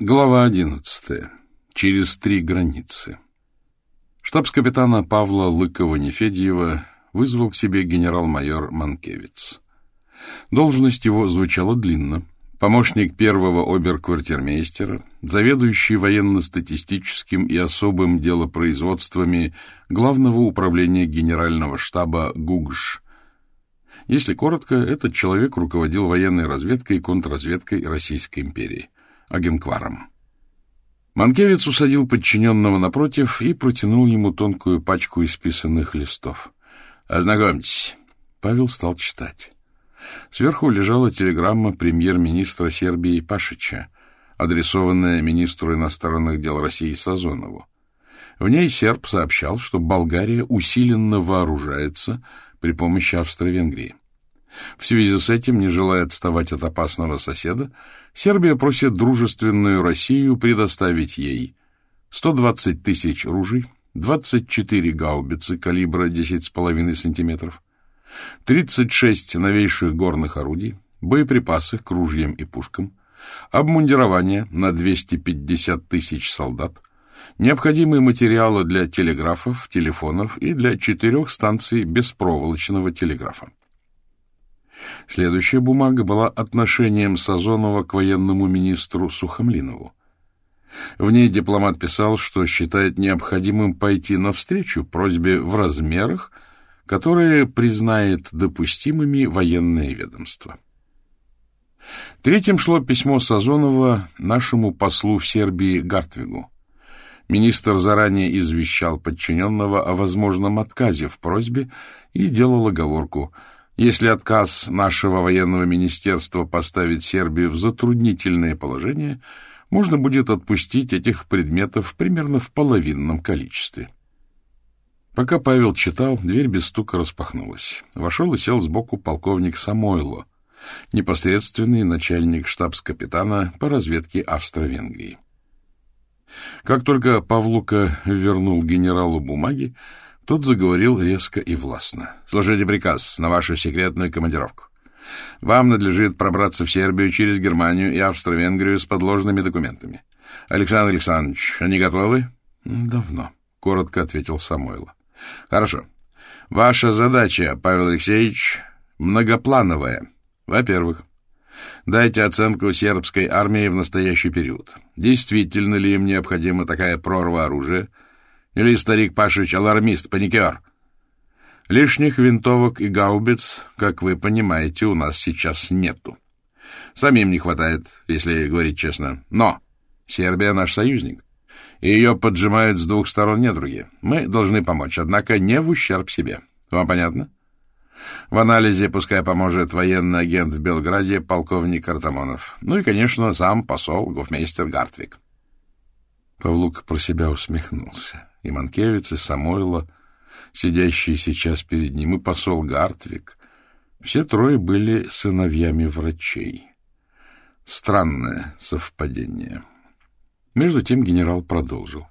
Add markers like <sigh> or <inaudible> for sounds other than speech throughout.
Глава одиннадцатая. Через три границы. Штабс-капитана Павла Лыкова-Нефедьева вызвал к себе генерал-майор Манкевиц. Должность его звучала длинно. Помощник первого оберквартирмейстера, заведующий военно-статистическим и особым делопроизводствами Главного управления Генерального штаба ГУГШ. Если коротко, этот человек руководил военной разведкой и контрразведкой Российской империи агенкваром. Манкевец усадил подчиненного напротив и протянул ему тонкую пачку исписанных листов. «Ознакомьтесь». Павел стал читать. Сверху лежала телеграмма премьер-министра Сербии Пашича, адресованная министру иностранных дел России Сазонову. В ней серб сообщал, что Болгария усиленно вооружается при помощи Австро-Венгрии. В связи с этим, не желая отставать от опасного соседа, Сербия просит дружественную Россию предоставить ей 120 тысяч ружей, 24 гаубицы калибра 10,5 сантиметров, 36 новейших горных орудий, боеприпасы к ружьям и пушкам, обмундирование на 250 тысяч солдат, необходимые материалы для телеграфов, телефонов и для четырех станций беспроволочного телеграфа. Следующая бумага была отношением Сазонова к военному министру Сухомлинову. В ней дипломат писал, что считает необходимым пойти навстречу просьбе в размерах, которые признает допустимыми военное ведомство. Третьим шло письмо Сазонова нашему послу в Сербии Гартвигу. Министр заранее извещал подчиненного о возможном отказе в просьбе и делал оговорку – если отказ нашего военного министерства поставить Сербию в затруднительное положение, можно будет отпустить этих предметов примерно в половинном количестве. Пока Павел читал, дверь без стука распахнулась. Вошел и сел сбоку полковник Самойло, непосредственный начальник штабс-капитана по разведке Австро-Венгрии. Как только Павлука вернул генералу бумаги, тот заговорил резко и властно. — Слушайте приказ на вашу секретную командировку. Вам надлежит пробраться в Сербию через Германию и Австро-Венгрию с подложными документами. Александр Александрович, они готовы? — Давно, — коротко ответил Самойло. — Хорошо. Ваша задача, Павел Алексеевич, многоплановая. Во-первых, дайте оценку сербской армии в настоящий период. Действительно ли им необходима такая прорва оружия — или старик Пашич алармист, паникер? Лишних винтовок и гаубиц, как вы понимаете, у нас сейчас нету. Самим не хватает, если говорить честно. Но Сербия наш союзник, и ее поджимают с двух сторон недруги. Мы должны помочь, однако не в ущерб себе. Вам понятно? В анализе пускай поможет военный агент в Белграде полковник Артамонов. Ну и, конечно, сам посол, гофмейстер Гартвик. Павлук про себя усмехнулся и Манкевиц, и Самойло, сидящие сейчас перед ним, и посол Гартвик. Все трое были сыновьями врачей. Странное совпадение. Между тем генерал продолжил.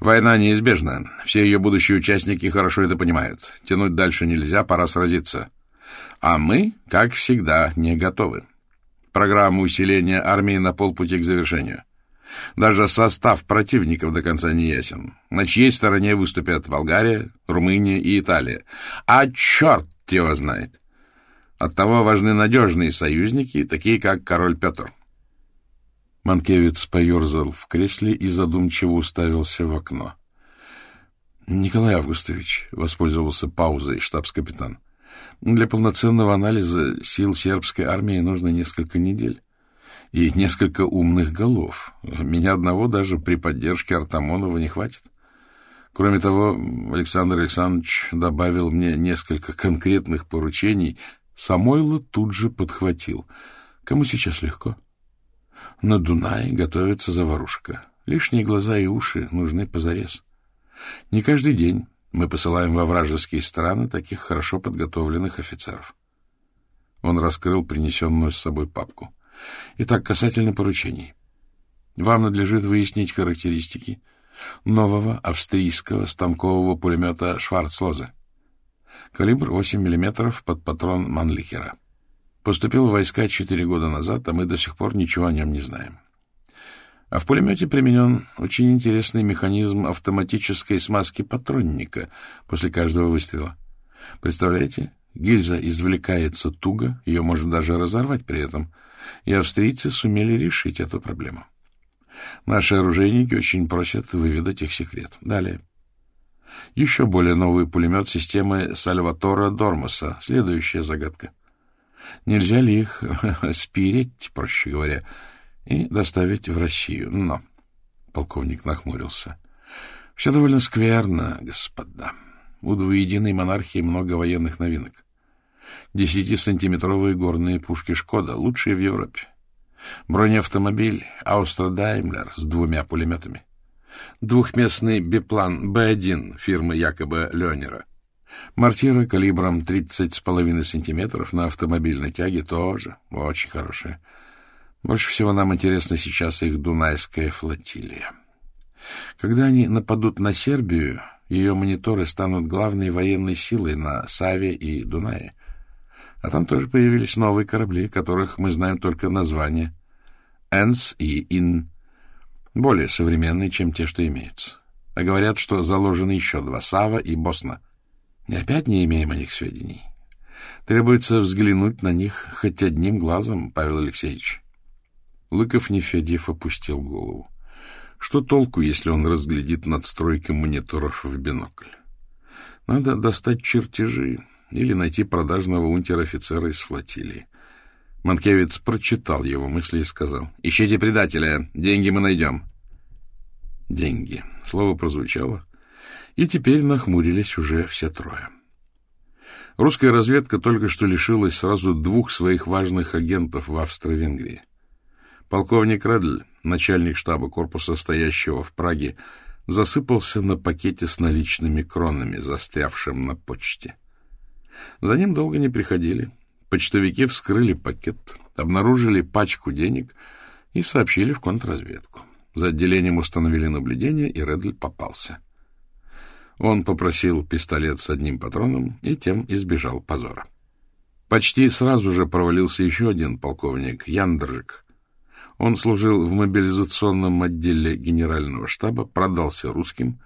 Война неизбежна. Все ее будущие участники хорошо это понимают. Тянуть дальше нельзя, пора сразиться. А мы, как всегда, не готовы. Программа усиления армии на полпути к завершению. Даже состав противников до конца не ясен. На чьей стороне выступят Болгария, Румыния и Италия. А черт его знает! Оттого важны надежные союзники, такие как король Петр. Манкевец поерзал в кресле и задумчиво уставился в окно. — Николай Августович, — воспользовался паузой штабс-капитан, — для полноценного анализа сил сербской армии нужно несколько недель и несколько умных голов. Меня одного даже при поддержке Артамонова не хватит. Кроме того, Александр Александрович добавил мне несколько конкретных поручений. Самойло тут же подхватил. Кому сейчас легко? На Дунае готовится заварушка. Лишние глаза и уши нужны позарез. Не каждый день мы посылаем во вражеские страны таких хорошо подготовленных офицеров. Он раскрыл принесенную с собой папку. Итак, касательно поручений. Вам надлежит выяснить характеристики нового австрийского станкового пулемета «Шварцлозе». Калибр 8 мм под патрон Манлихера. Поступил в войска 4 года назад, а мы до сих пор ничего о нем не знаем. А в пулемете применен очень интересный механизм автоматической смазки патронника после каждого выстрела. Представляете, гильза извлекается туго, ее можно даже разорвать при этом, и австрийцы сумели решить эту проблему. Наши оружейники очень просят выведать их секрет. Далее. Еще более новый пулемет системы Сальватора Дормоса. Следующая загадка. Нельзя ли их <laughs> спереть, проще говоря, и доставить в Россию? Но... Полковник нахмурился. Все довольно скверно, господа. У двуединой монархии много военных новинок. Десятисантиметровые горные пушки «Шкода» — лучшие в Европе. Бронеавтомобиль «Аустро Даймлер» с двумя пулеметами. Двухместный биплан Б-1 фирмы якобы Ленера. Мортира калибром 30,5 сантиметров на автомобильной тяге тоже очень хорошая. Больше всего нам интересна сейчас их Дунайская флотилия. Когда они нападут на Сербию, ее мониторы станут главной военной силой на Саве и Дунае. А там тоже появились новые корабли, которых мы знаем только название. «Энс» и «Ин» более современные, чем те, что имеются. А говорят, что заложены еще два — Сава и Босна. И опять не имеем о них сведений. Требуется взглянуть на них хоть одним глазом, Павел Алексеевич. Лыков Нефедьев опустил голову. Что толку, если он разглядит надстройки мониторов в бинокль? Надо достать чертежи или найти продажного унтер-офицера из флотилии. Манкевец прочитал его мысли и сказал, «Ищите предателя, деньги мы найдем». Деньги. Слово прозвучало, и теперь нахмурились уже все трое. Русская разведка только что лишилась сразу двух своих важных агентов в Австро-Венгрии. Полковник Редль, начальник штаба корпуса, стоящего в Праге, засыпался на пакете с наличными кронами, застрявшим на почте. За ним долго не приходили. Почтовики вскрыли пакет, обнаружили пачку денег и сообщили в контрразведку. За отделением установили наблюдение, и Редль попался. Он попросил пистолет с одним патроном и тем избежал позора. Почти сразу же провалился еще один полковник, Яндржик. Он служил в мобилизационном отделе генерального штаба, продался русским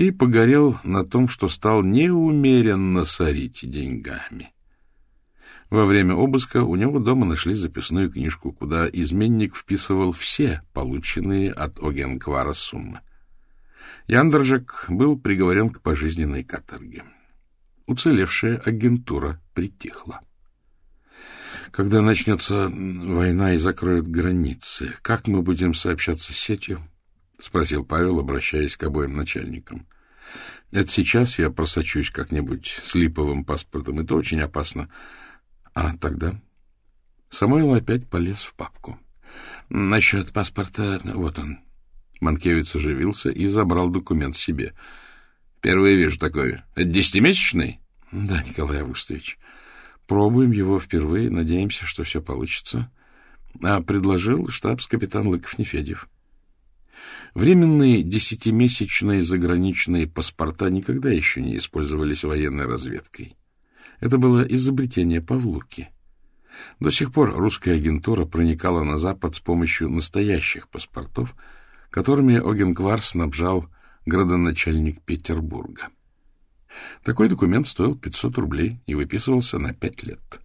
и погорел на том, что стал неумеренно сорить деньгами. Во время обыска у него дома нашли записную книжку, куда изменник вписывал все полученные от Огенквара суммы. Яндержек был приговорен к пожизненной каторге. Уцелевшая агентура притихла. Когда начнется война и закроют границы, как мы будем сообщаться с сетью? — спросил Павел, обращаясь к обоим начальникам. — Это сейчас я просочусь как-нибудь с липовым паспортом, и то очень опасно. А тогда? Самойл опять полез в папку. Насчет паспорта, вот он. Манкевич оживился и забрал документ себе. Первый вижу такой. Это десятимесячный? Да, Николай Августович. Пробуем его впервые, надеемся, что все получится. А предложил штабс-капитан Лыков-Нефедьев. Временные десятимесячные заграничные паспорта никогда еще не использовались военной разведкой. Это было изобретение Павлуки. До сих пор русская агентура проникала на Запад с помощью настоящих паспортов, которыми Огенквар снабжал градоначальник Петербурга. Такой документ стоил 500 рублей и выписывался на 5 лет.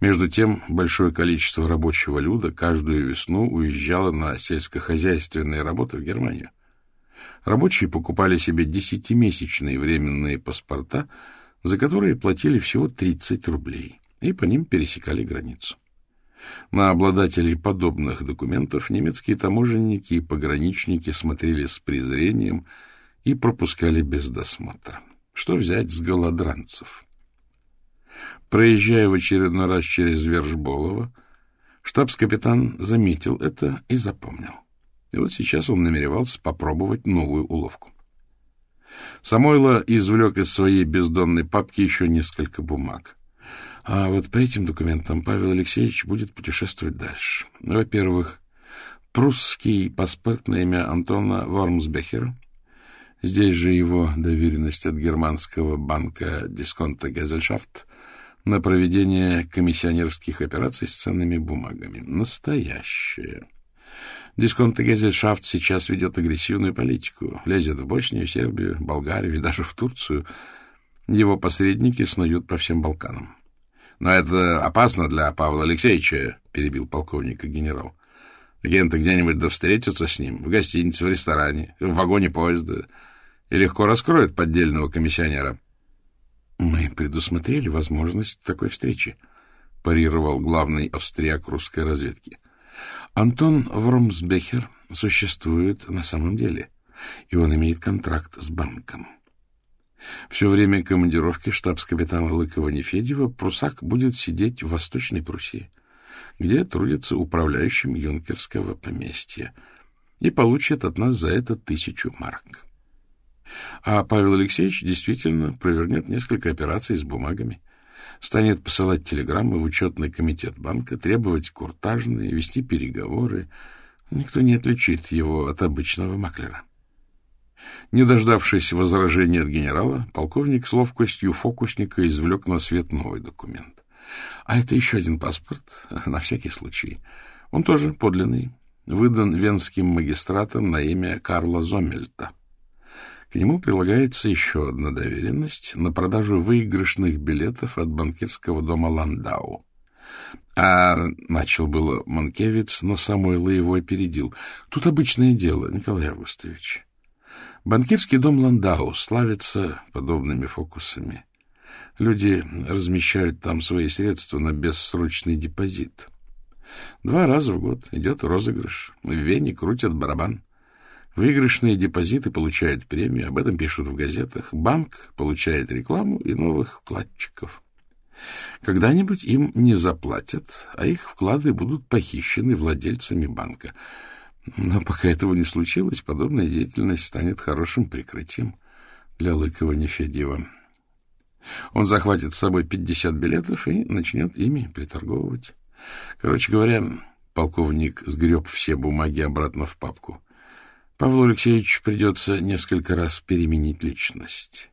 Между тем, большое количество рабочего люда каждую весну уезжало на сельскохозяйственные работы в Германию. Рабочие покупали себе десятимесячные временные паспорта – за которые платили всего 30 рублей, и по ним пересекали границу. На обладателей подобных документов немецкие таможенники и пограничники смотрели с презрением и пропускали без досмотра. Что взять с голодранцев? Проезжая в очередной раз через Вержболово, штабс-капитан заметил это и запомнил. И вот сейчас он намеревался попробовать новую уловку. Самойло извлек из своей бездонной папки еще несколько бумаг. А вот по этим документам Павел Алексеевич будет путешествовать дальше. Во-первых, прусский паспорт на имя Антона Вормсбехера. Здесь же его доверенность от германского банка Дисконта Гезельшафт на проведение комиссионерских операций с ценными бумагами. Настоящее. Дисконтегезельшафт сейчас ведет агрессивную политику, лезет в Боснию, Сербию, Болгарию и даже в Турцию. Его посредники снуют по всем Балканам. — Но это опасно для Павла Алексеевича, — перебил полковник и генерал. Агенты где-нибудь да встретятся с ним, в гостинице, в ресторане, в вагоне поезда, и легко раскроют поддельного комиссионера. — Мы предусмотрели возможность такой встречи, — парировал главный австрияк русской разведки. Антон Вромсбехер существует на самом деле, и он имеет контракт с банком. Все время командировки штабс-капитана Лыкова-Нефедева Прусак будет сидеть в Восточной Пруссии, где трудится управляющим юнкерского поместья, и получит от нас за это тысячу марок. А Павел Алексеевич действительно провернет несколько операций с бумагами, станет посылать телеграммы в учетный комитет банка, требовать куртажные, вести переговоры. Никто не отличит его от обычного маклера. Не дождавшись возражения от генерала, полковник с ловкостью фокусника извлек на свет новый документ. А это еще один паспорт, <laughs> на всякий случай. Он тоже подлинный, выдан венским магистратом на имя Карла Зомельта. К нему прилагается еще одна доверенность на продажу выигрышных билетов от банкирского дома Ландау. А начал было Манкевиц, но Самойло его опередил. Тут обычное дело, Николай Августович. Банкирский дом Ландау славится подобными фокусами. Люди размещают там свои средства на бессрочный депозит. Два раза в год идет розыгрыш. В Вене крутят барабан. Выигрышные депозиты получают премию, об этом пишут в газетах. Банк получает рекламу и новых вкладчиков. Когда-нибудь им не заплатят, а их вклады будут похищены владельцами банка. Но пока этого не случилось, подобная деятельность станет хорошим прикрытием для Лыкова-Нефедьева. Он захватит с собой 50 билетов и начнет ими приторговывать. Короче говоря, полковник сгреб все бумаги обратно в папку. Павлу Алексеевичу придется несколько раз переменить личность.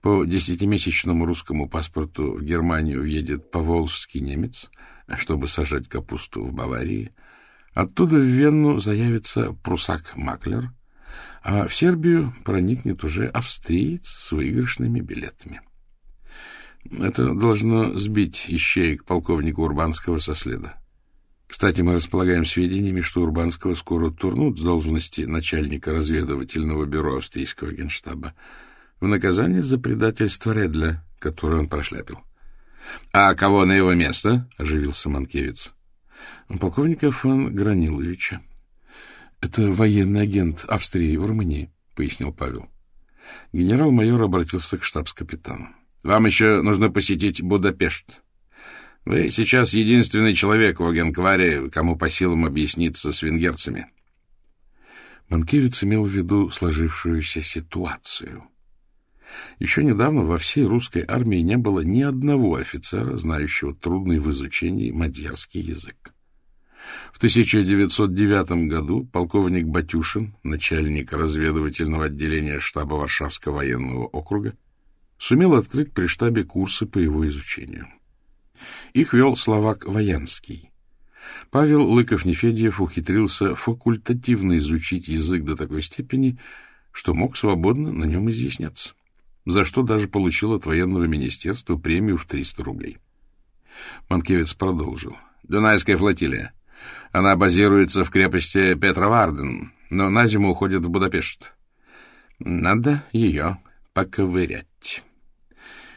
По десятимесячному русскому паспорту в Германию въедет поволжский немец, чтобы сажать капусту в Баварии. Оттуда в Вену заявится прусак-маклер, а в Сербию проникнет уже австриец с выигрышными билетами. Это должно сбить ищеек полковника Урбанского со следа. Кстати, мы располагаем сведениями, что Урбанского скоро турнут с должности начальника разведывательного бюро австрийского генштаба в наказание за предательство Редля, которое он прошляпил. — А кого на его место? — оживился Манкевец. — Полковника фон Граниловича. — Это военный агент Австрии в Румынии, — пояснил Павел. Генерал-майор обратился к штабс-капитану. — Вам еще нужно посетить Будапешт. Вы сейчас единственный человек в Огенкваре, кому по силам объясниться с венгерцами. Манкевич имел в виду сложившуюся ситуацию. Еще недавно во всей русской армии не было ни одного офицера, знающего трудный в изучении мадьярский язык. В 1909 году полковник Батюшин, начальник разведывательного отделения штаба Варшавского военного округа, сумел открыть при штабе курсы по его изучению. Их вел словак Воянский. Павел Лыков-Нефедьев ухитрился факультативно изучить язык до такой степени, что мог свободно на нем изъясняться, за что даже получил от военного министерства премию в 300 рублей. Манкевец продолжил. «Дунайская флотилия. Она базируется в крепости Петроварден, но на зиму уходит в Будапешт. Надо ее поковырять».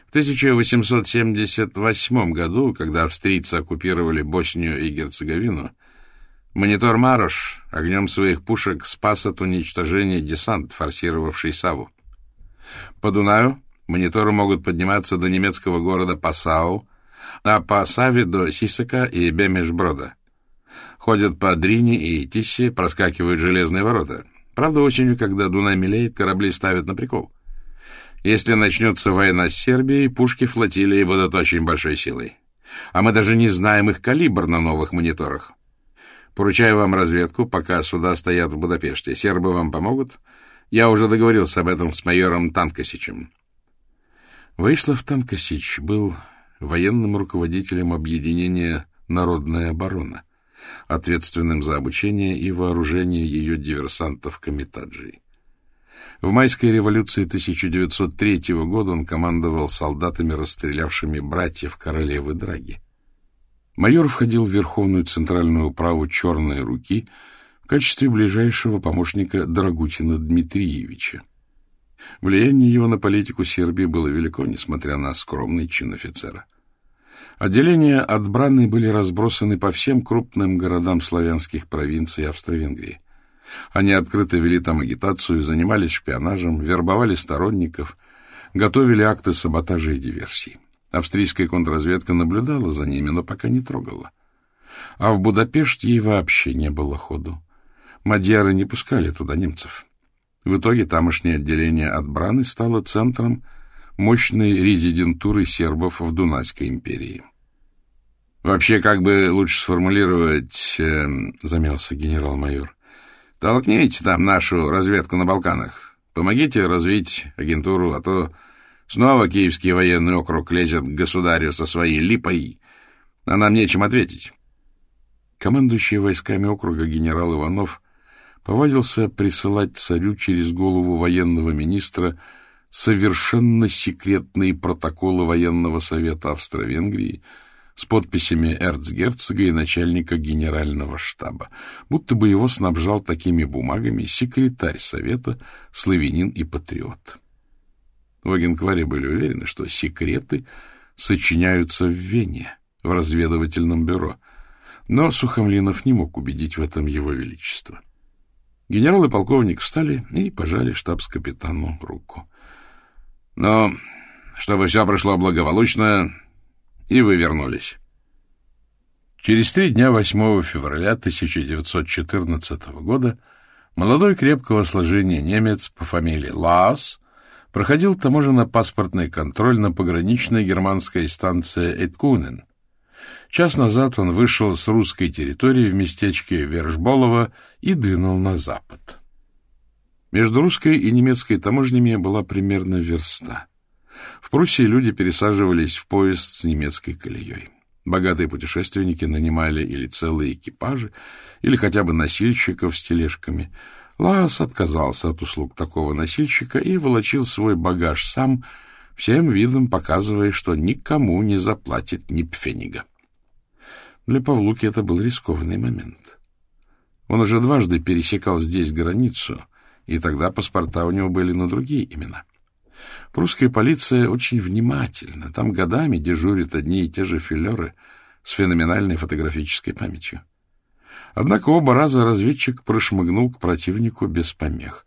В 1878 году, когда австрийцы оккупировали Боснию и Герцеговину, монитор Марош огнем своих пушек спас от уничтожения десант, форсировавший Саву. По Дунаю мониторы могут подниматься до немецкого города Пасау, а по Саве до Сисака и Бемешброда. Ходят по Дрине и Тиссе, проскакивают железные ворота. Правда, осенью, когда Дунай мелеет, корабли ставят на прикол. Если начнется война с Сербией, пушки флотилии будут очень большой силой. А мы даже не знаем их калибр на новых мониторах. Поручаю вам разведку, пока суда стоят в Будапеште. Сербы вам помогут? Я уже договорился об этом с майором Танкосичем. Вышлов Танкосич был военным руководителем объединения «Народная оборона», ответственным за обучение и вооружение ее диверсантов Камитаджи. В майской революции 1903 года он командовал солдатами, расстрелявшими братьев королевы Драги. Майор входил в Верховную Центральную управу «Черной руки» в качестве ближайшего помощника Драгутина Дмитриевича. Влияние его на политику Сербии было велико, несмотря на скромный чин офицера. Отделения от Браны были разбросаны по всем крупным городам славянских провинций Австро-Венгрии. Они открыто вели там агитацию, занимались шпионажем, вербовали сторонников, готовили акты саботажа и диверсий. Австрийская контрразведка наблюдала за ними, но пока не трогала. А в Будапешт ей вообще не было ходу. Мадьяры не пускали туда немцев. В итоге тамошнее отделение от Браны стало центром мощной резидентуры сербов в Дунайской империи. «Вообще, как бы лучше сформулировать...» э, — замялся генерал-майор. «Толкните там нашу разведку на Балканах. Помогите развить агентуру, а то Снова Киевский военный округ лезет к государю со своей липой, а нам нечем ответить. Командующий войсками округа генерал Иванов повадился присылать царю через голову военного министра совершенно секретные протоколы военного совета Австро-Венгрии с подписями эрцгерцога и начальника генерального штаба, будто бы его снабжал такими бумагами секретарь совета, славянин и патриот. В Агенкваре были уверены, что секреты сочиняются в Вене, в разведывательном бюро. Но Сухомлинов не мог убедить в этом его величество. Генерал и полковник встали и пожали штабс-капитану руку. Но чтобы все прошло благополучно, и вы вернулись. Через три дня, 8 февраля 1914 года, молодой крепкого сложения немец по фамилии Лаас проходил таможенно-паспортный контроль на пограничной германской станции Эткунен. Час назад он вышел с русской территории в местечке Вершболово и двинул на запад. Между русской и немецкой таможнями была примерно верста. В Пруссии люди пересаживались в поезд с немецкой колеей. Богатые путешественники нанимали или целые экипажи, или хотя бы носильщиков с тележками — Лаас отказался от услуг такого носильщика и волочил свой багаж сам, всем видом показывая, что никому не заплатит ни пфенига. Для Павлуки это был рискованный момент. Он уже дважды пересекал здесь границу, и тогда паспорта у него были на другие имена. Прусская полиция очень внимательна, там годами дежурят одни и те же филеры с феноменальной фотографической памятью. Однако оба раза разведчик прошмыгнул к противнику без помех.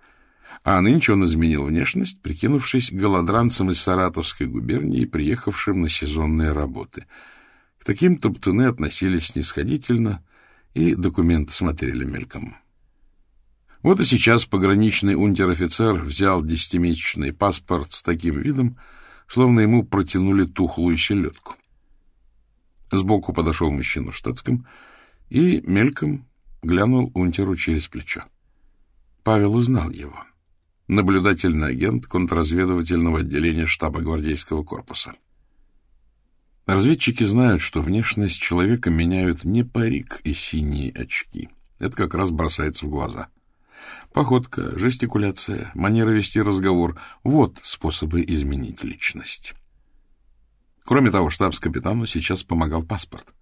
А нынче он изменил внешность, прикинувшись голодранцем из Саратовской губернии, приехавшим на сезонные работы. К таким топтуны относились снисходительно, и документы смотрели мельком. Вот и сейчас пограничный унтер-офицер взял десятимесячный паспорт с таким видом, словно ему протянули тухлую селедку. Сбоку подошел мужчина в штатском — и мельком глянул унтеру через плечо. Павел узнал его. Наблюдательный агент контрразведывательного отделения штаба гвардейского корпуса. Разведчики знают, что внешность человека меняют не парик и синие очки. Это как раз бросается в глаза. Походка, жестикуляция, манера вести разговор — вот способы изменить личность. Кроме того, штабс-капитану сейчас помогал паспорт —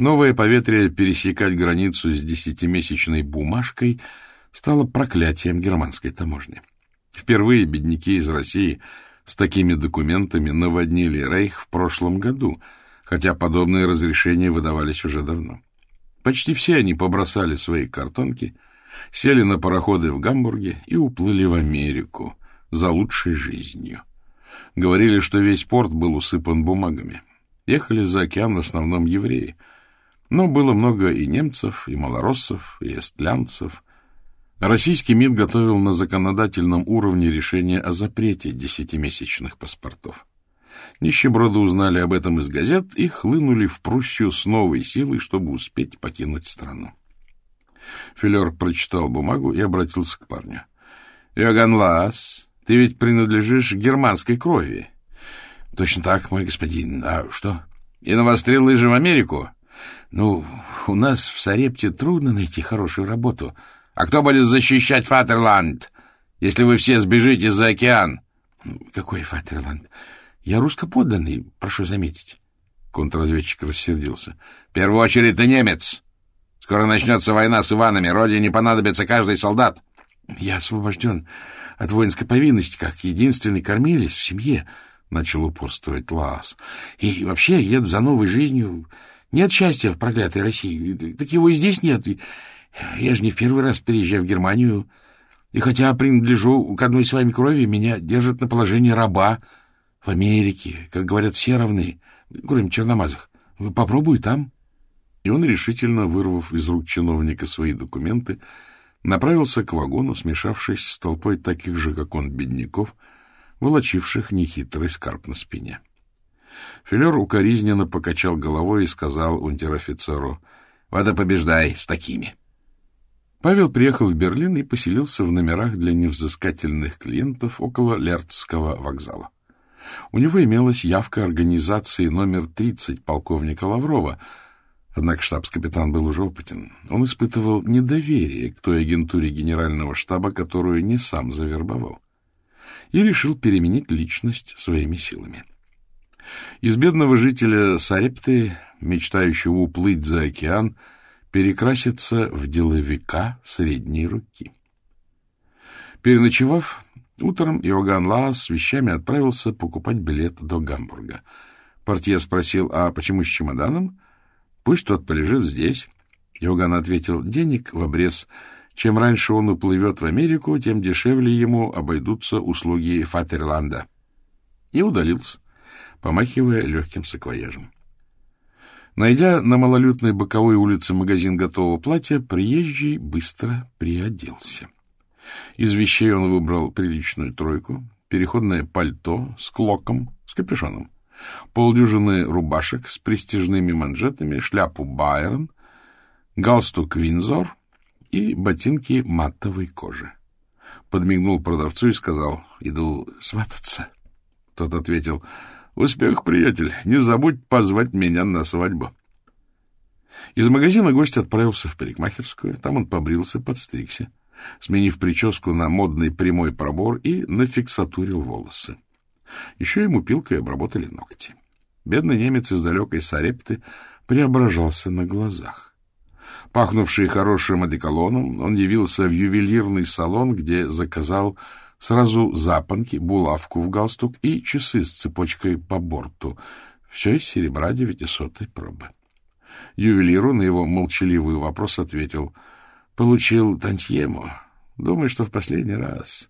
Новое поветрие пересекать границу с десятимесячной бумажкой стало проклятием германской таможни. Впервые бедняки из России с такими документами наводнили Рейх в прошлом году, хотя подобные разрешения выдавались уже давно. Почти все они побросали свои картонки, сели на пароходы в Гамбурге и уплыли в Америку за лучшей жизнью. Говорили, что весь порт был усыпан бумагами. Ехали за океан в основном евреи — но было много и немцев, и малороссов, и эстлянцев. Российский МИД готовил на законодательном уровне решение о запрете десятимесячных паспортов. Нищеброды узнали об этом из газет и хлынули в Пруссию с новой силой, чтобы успеть покинуть страну. Филер прочитал бумагу и обратился к парню. — Йоган Лаас, ты ведь принадлежишь германской крови. — Точно так, мой господин. А что? — И навострил лыжи в Америку? — Ну, у нас в Сарепте трудно найти хорошую работу. А кто будет защищать Фатерланд, если вы все сбежите за океан? — Какой Фатерланд? Я русскоподданный, прошу заметить. Контрразведчик рассердился. — В первую очередь ты немец. Скоро начнется война с Иванами. Родине понадобится каждый солдат. — Я освобожден от воинской повинности, как единственный кормилец в семье, — начал упорствовать Лаас. — И вообще еду за новой жизнью. Нет счастья в проклятой России. Так его и здесь нет. Я же не в первый раз переезжаю в Германию. И хотя принадлежу к одной с вами крови, меня держат на положении раба в Америке. Как говорят, все равны, кроме черномазых. Попробуй там. И он, решительно вырвав из рук чиновника свои документы, направился к вагону, смешавшись с толпой таких же, как он, бедняков, волочивших нехитрый скарб на спине. Филер укоризненно покачал головой и сказал унтер-офицеру, «Вода побеждай с такими». Павел приехал в Берлин и поселился в номерах для невзыскательных клиентов около Лерцкого вокзала. У него имелась явка организации номер 30 полковника Лаврова, однако штабс-капитан был уже опытен. Он испытывал недоверие к той агентуре генерального штаба, которую не сам завербовал, и решил переменить личность своими силами. Из бедного жителя Сарепты, мечтающего уплыть за океан, перекраситься в деловика средней руки. Переночевав, утром Иоганн Лаас с вещами отправился покупать билет до Гамбурга. Портье спросил, а почему с чемоданом? Пусть тот полежит здесь. Иоганн ответил, денег в обрез. Чем раньше он уплывет в Америку, тем дешевле ему обойдутся услуги Фатерланда. И удалился помахивая легким саквояжем. Найдя на малолюдной боковой улице магазин готового платья, приезжий быстро приоделся. Из вещей он выбрал приличную тройку, переходное пальто с клоком, с капюшоном, полдюжины рубашек с престижными манжетами, шляпу Байрон, галстук Винзор и ботинки матовой кожи. Подмигнул продавцу и сказал, «Иду свататься». Тот ответил, Успех, приятель. Не забудь позвать меня на свадьбу. Из магазина гость отправился в парикмахерскую. Там он побрился, подстригся, сменив прическу на модный прямой пробор и нафиксатурил волосы. Еще ему пилкой обработали ногти. Бедный немец из далекой Сарепты преображался на глазах. Пахнувший хорошим одеколоном, он явился в ювелирный салон, где заказал Сразу запонки, булавку в галстук и часы с цепочкой по борту. Все из серебра девятисотой пробы. Ювелиру на его молчаливый вопрос ответил. Получил тантьему. Думаю, что в последний раз.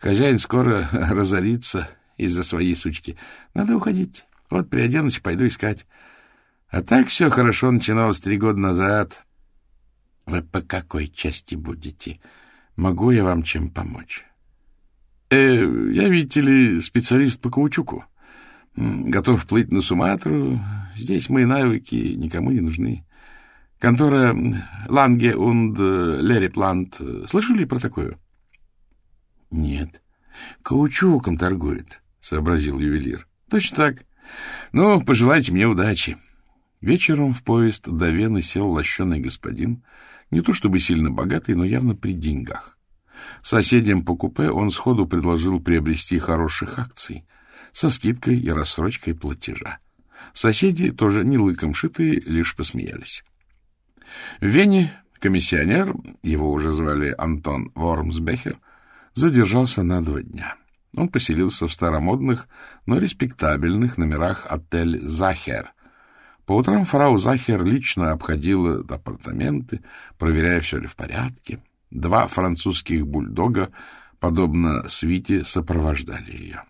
Хозяин скоро <laughs> разорится из-за своей сучки. Надо уходить. Вот приоденусь пойду искать. А так все хорошо начиналось три года назад. Вы по какой части будете? Могу я вам чем помочь? Э, я, видите ли, специалист по каучуку. Готов плыть на Суматру. Здесь мои навыки никому не нужны. Контора Ланге und Лерипланд. Слышали про такое? — Нет. Каучуком торгует, — сообразил ювелир. — Точно так. Ну, пожелайте мне удачи. Вечером в поезд до Вены сел лощеный господин, не то чтобы сильно богатый, но явно при деньгах. Соседям по купе он сходу предложил приобрести хороших акций со скидкой и рассрочкой платежа. Соседи, тоже не лыком шитые, лишь посмеялись. В Вене комиссионер, его уже звали Антон Вормсбехер, задержался на два дня. Он поселился в старомодных, но респектабельных номерах отель «Захер». По утрам фрау Захер лично обходила апартаменты, проверяя, все ли в порядке. Два французских бульдога, подобно свите, сопровождали ее.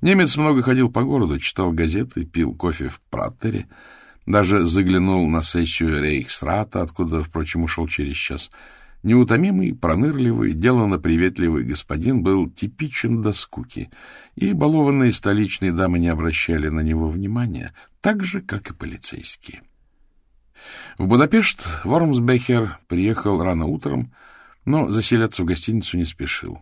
Немец много ходил по городу, читал газеты, пил кофе в Праттере, даже заглянул на сессию Рейхсрата, откуда, впрочем, ушел через час. Неутомимый, пронырливый, деланно приветливый господин был типичен до скуки, и балованные столичные дамы не обращали на него внимания, так же, как и полицейские. В Будапешт Вормсбехер приехал рано утром, но заселяться в гостиницу не спешил.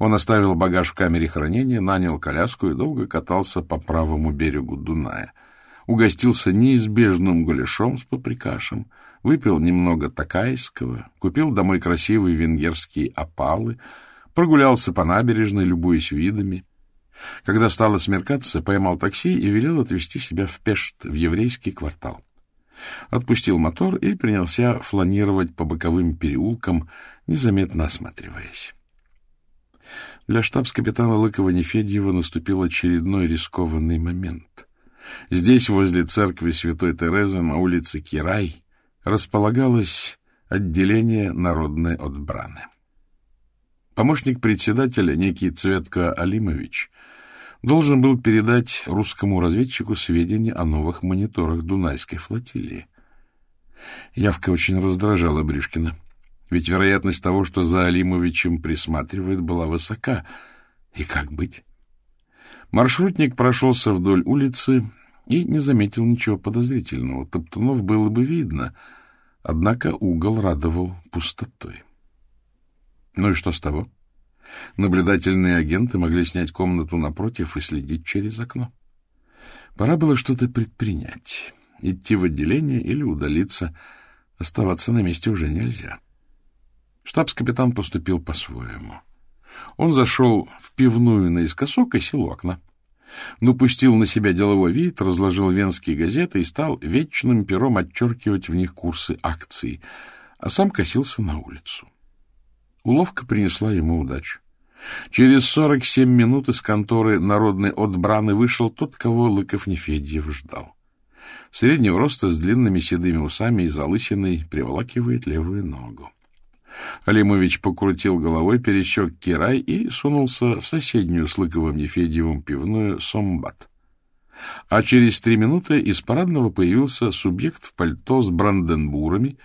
Он оставил багаж в камере хранения, нанял коляску и долго катался по правому берегу Дуная. угостился неизбежным гуляшом с паприкашем, выпил немного такайского, купил домой красивые венгерские опалы, прогулялся по набережной, любуясь видами. Когда стало смеркаться, поймал такси и велел отвезти себя в Пешт, в еврейский квартал. Отпустил мотор и принялся фланировать по боковым переулкам, незаметно осматриваясь. Для штабс-капитана Лыкова-Нефедьева наступил очередной рискованный момент. Здесь, возле церкви Святой Терезы на улице Кирай, располагалось отделение народной отбраны. Помощник председателя, некий Цветко Алимович, должен был передать русскому разведчику сведения о новых мониторах Дунайской флотилии. Явка очень раздражала Брюшкина, ведь вероятность того, что за Алимовичем присматривает, была высока. И как быть? Маршрутник прошелся вдоль улицы и не заметил ничего подозрительного. Топтунов было бы видно, однако угол радовал пустотой. Ну и что с того? Наблюдательные агенты могли снять комнату напротив и следить через окно. Пора было что-то предпринять. Идти в отделение или удалиться. Оставаться на месте уже нельзя. Штабс-капитан поступил по-своему. Он зашел в пивную наискосок и сел у окна. Напустил на себя деловой вид, разложил венские газеты и стал вечным пером отчеркивать в них курсы акций, а сам косился на улицу. Уловка принесла ему удачу. Через сорок семь минут из конторы народной отбраны вышел тот, кого Лыков-Нефедьев ждал. Среднего роста, с длинными седыми усами и залысиной, приволакивает левую ногу. Алимович покрутил головой, пересек Кирай и сунулся в соседнюю с Лыковым-Нефедьевым пивную Сомбат. А через три минуты из парадного появился субъект в пальто с бранденбурами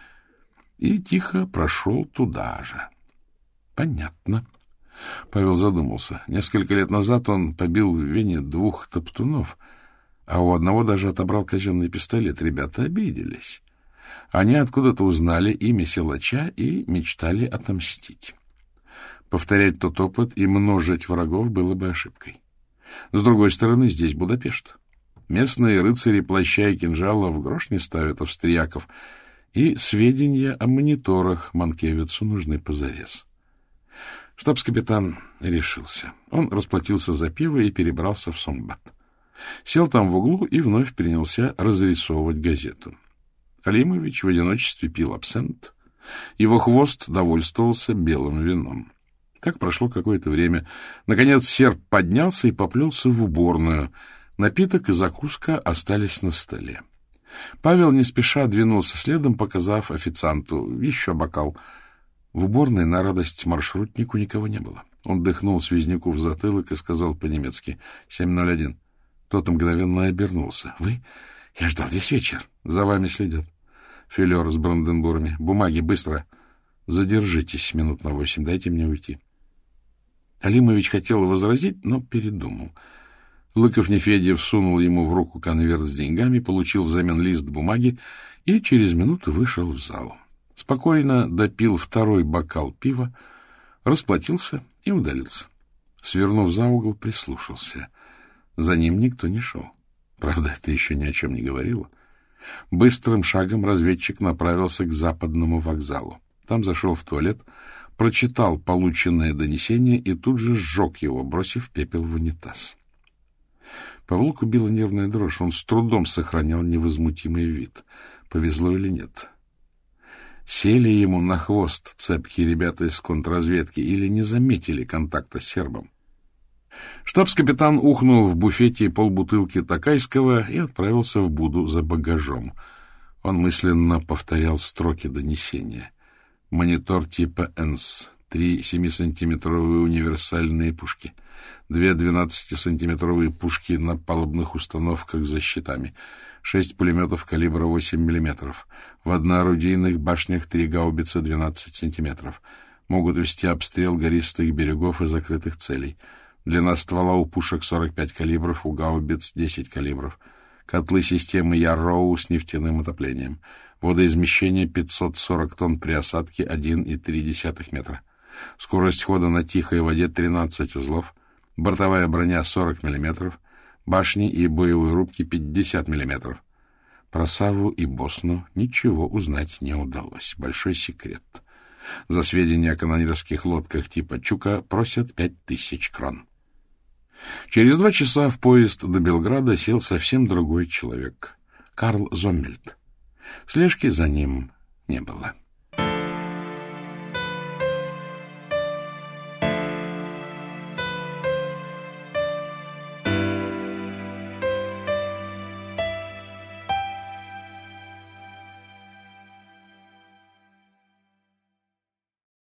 и тихо прошел туда же. Понятно. Павел задумался. Несколько лет назад он побил в Вене двух топтунов, а у одного даже отобрал казенный пистолет. Ребята обиделись. Они откуда-то узнали имя силача и мечтали отомстить. Повторять тот опыт и множить врагов было бы ошибкой. С другой стороны, здесь Будапешт. Местные рыцари плаща и кинжала в грош не ставят австрияков, и сведения о мониторах Манкевицу нужны позарез. Штабс-капитан решился. Он расплатился за пиво и перебрался в Сонгбат. Сел там в углу и вновь принялся разрисовывать газету. Алимович в одиночестве пил абсент. Его хвост довольствовался белым вином. Так прошло какое-то время. Наконец серп поднялся и поплелся в уборную. Напиток и закуска остались на столе. Павел не спеша двинулся следом, показав официанту еще бокал — в уборной на радость маршрутнику никого не было. Он дыхнул связняку в затылок и сказал по-немецки «701». Тот мгновенно обернулся. «Вы? Я ждал весь вечер. За вами следят». Филер с Бранденбургами. «Бумаги, быстро!» «Задержитесь минут на восемь, дайте мне уйти». Алимович хотел возразить, но передумал. Лыков Нефедьев сунул ему в руку конверт с деньгами, получил взамен лист бумаги и через минуту вышел в зал. Спокойно допил второй бокал пива, расплатился и удалился. Свернув за угол, прислушался. За ним никто не шел. Правда, это еще ни о чем не говорило. Быстрым шагом разведчик направился к западному вокзалу. Там зашел в туалет, прочитал полученное донесение и тут же сжег его, бросив пепел в унитаз. Павлуку била нервная дрожь. Он с трудом сохранял невозмутимый вид. Повезло или нет? Сели ему на хвост цепкие ребята из контрразведки или не заметили контакта с сербом. Штабс-капитан ухнул в буфете полбутылки Такайского и отправился в Буду за багажом. Он мысленно повторял строки донесения. Монитор типа «Энс», три 7-сантиметровые универсальные пушки, две 12-сантиметровые пушки на палубных установках за щитами — шесть пулеметов калибра 8 мм, в одноорудийных башнях три гаубицы 12 см. Могут вести обстрел гористых берегов и закрытых целей. Длина ствола у пушек 45 калибров, у гаубиц 10 калибров. Котлы системы Ярроу с нефтяным отоплением. Водоизмещение 540 тонн при осадке 1,3 метра. Скорость хода на тихой воде 13 узлов. Бортовая броня 40 миллиметров Башни и боевые рубки 50 миллиметров. Про Саву и Босну ничего узнать не удалось. Большой секрет. За сведения о канонерских лодках типа «Чука» просят пять тысяч крон. Через два часа в поезд до Белграда сел совсем другой человек — Карл Зоммельт. Слежки за ним не было.